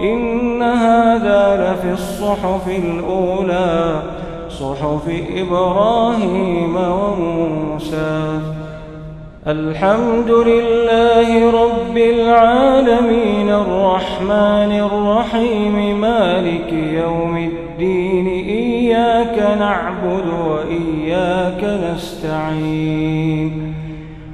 إن هذا لفي الصحف الأولى صحف إبراهيم وموسى. الحمد لله رب العالمين الرحمن الرحيم مالك يوم الدين إياك نعبد وإياك نستعين.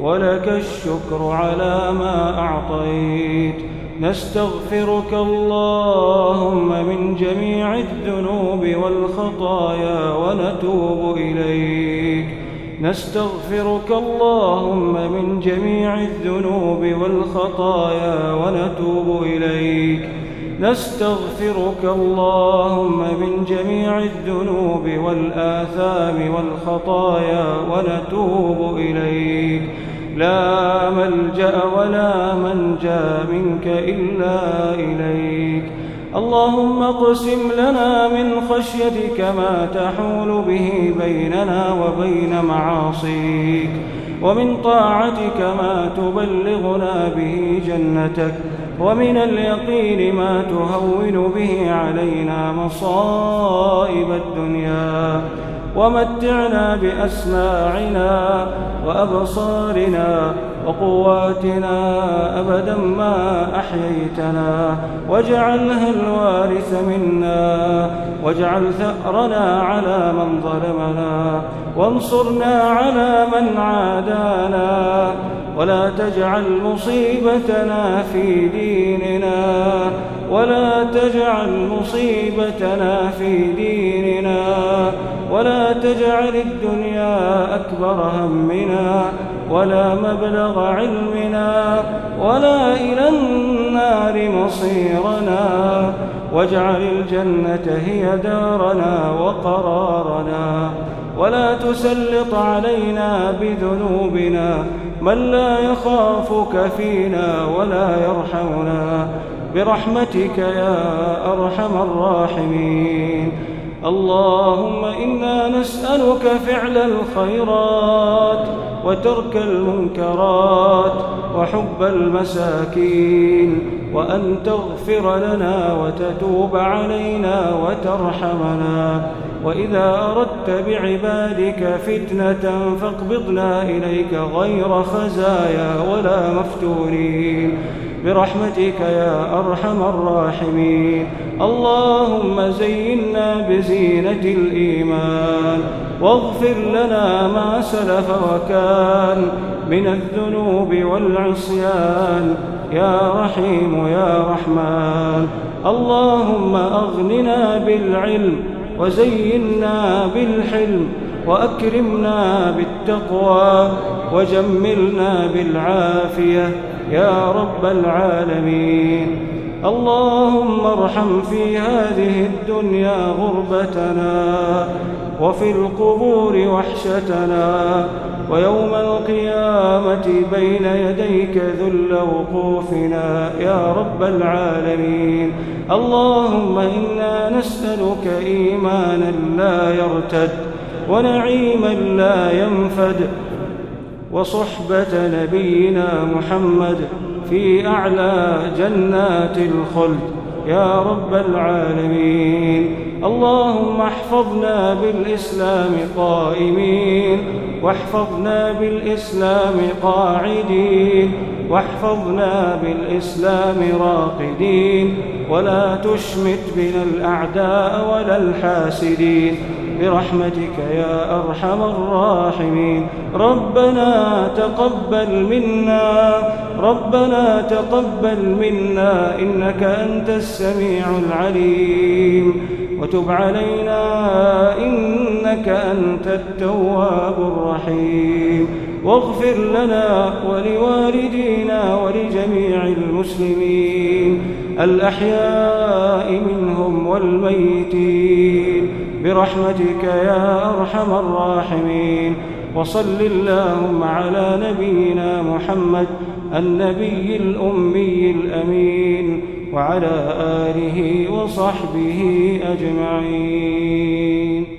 ولك الشكر على ما أعطيت. نستغفرك اللهم من جميع الذنوب والخطايا ونتوب إليك. نستغفرك اللهم من جميع الذنوب والخطايا ونتوب إليك. نستغفرك اللهم من جميع الذنوب والآثام والخطايا ونتوب إليك. لا ملجأ ولا منجأ منك إلا إليك. اللهم اقسم لنا من خشيتك ما تحول به بيننا وبين معاصيك ومن طاعتك ما تبلغنا به جنتك ومن اليقين ما تهون به علينا مصائب الدنيا. ومتعنا بأسماعنا وأبصارنا وقواتنا أبدا ما أحييتنا. واجعلها الوارث منا. واجعل ثأرنا على من ظلمنا. وانصرنا على من عادانا. ولا تجعل مصيبتنا في ديننا. ولا تجعل مصيبتنا في ديننا. ولا تجعل الدنيا أكبر همنا. ولا مبلغ علمنا ولا إلى النار مصيرنا. واجعل الجنة هي دارنا وقرارنا. ولا تسلط علينا بذنوبنا من لا يخافك فينا ولا يرحمنا. برحمتك يا أرحم الراحمين. اللهم إنا نسألك فعل الخيرات وترك المنكرات وحب المساكين وأن تغفر لنا وتتوب علينا وترحمنا. وإذا أردت بعبادك فتنة فاقبضنا إليك غير خزايا ولا مفتونين. برحمتك يا أرحم الراحمين. اللهم زينا بزينة الإيمان واغفر لنا ما سلف وكان من الذنوب والعصيان. يا رحيم يا رحمن. اللهم أغننا بالعلم وزينا بالحلم وأكرمنا بالتقوى وجملنا بالعافية يا رب العالمين. اللهم ارحم في هذه الدنيا غربتنا وفي القبور وحشتنا ويوم القيامة بين يديك ذل وقوفنا يا رب العالمين. اللهم إنا نسألك إيمانا لا يرتد ونعيما لا ينفد. وصحبة نبينا محمد في أعلى جنات الخلد. يا رب العالمين اللهم احفظنا بالإسلام قائمين واحفظنا بالإسلام قاعدين واحفظنا بالإسلام راقدين ولا تشمت بنا الأعداء ولا الحاسدين. برحمتك يا أرحم الراحمين. ربنا تقبل منا ربنا تقبل منا إنك أنت السميع العليم. وتب علينا إنك أنت التواب الرحيم. واغفر لنا ولوالدينا ولجميع المسلمين. الأحياء منهم والميتين. برحمتك يا أرحم الراحمين. وصل اللهم على نبينا محمد النبي الأمي الأمين وعلى آله وصحبه أجمعين.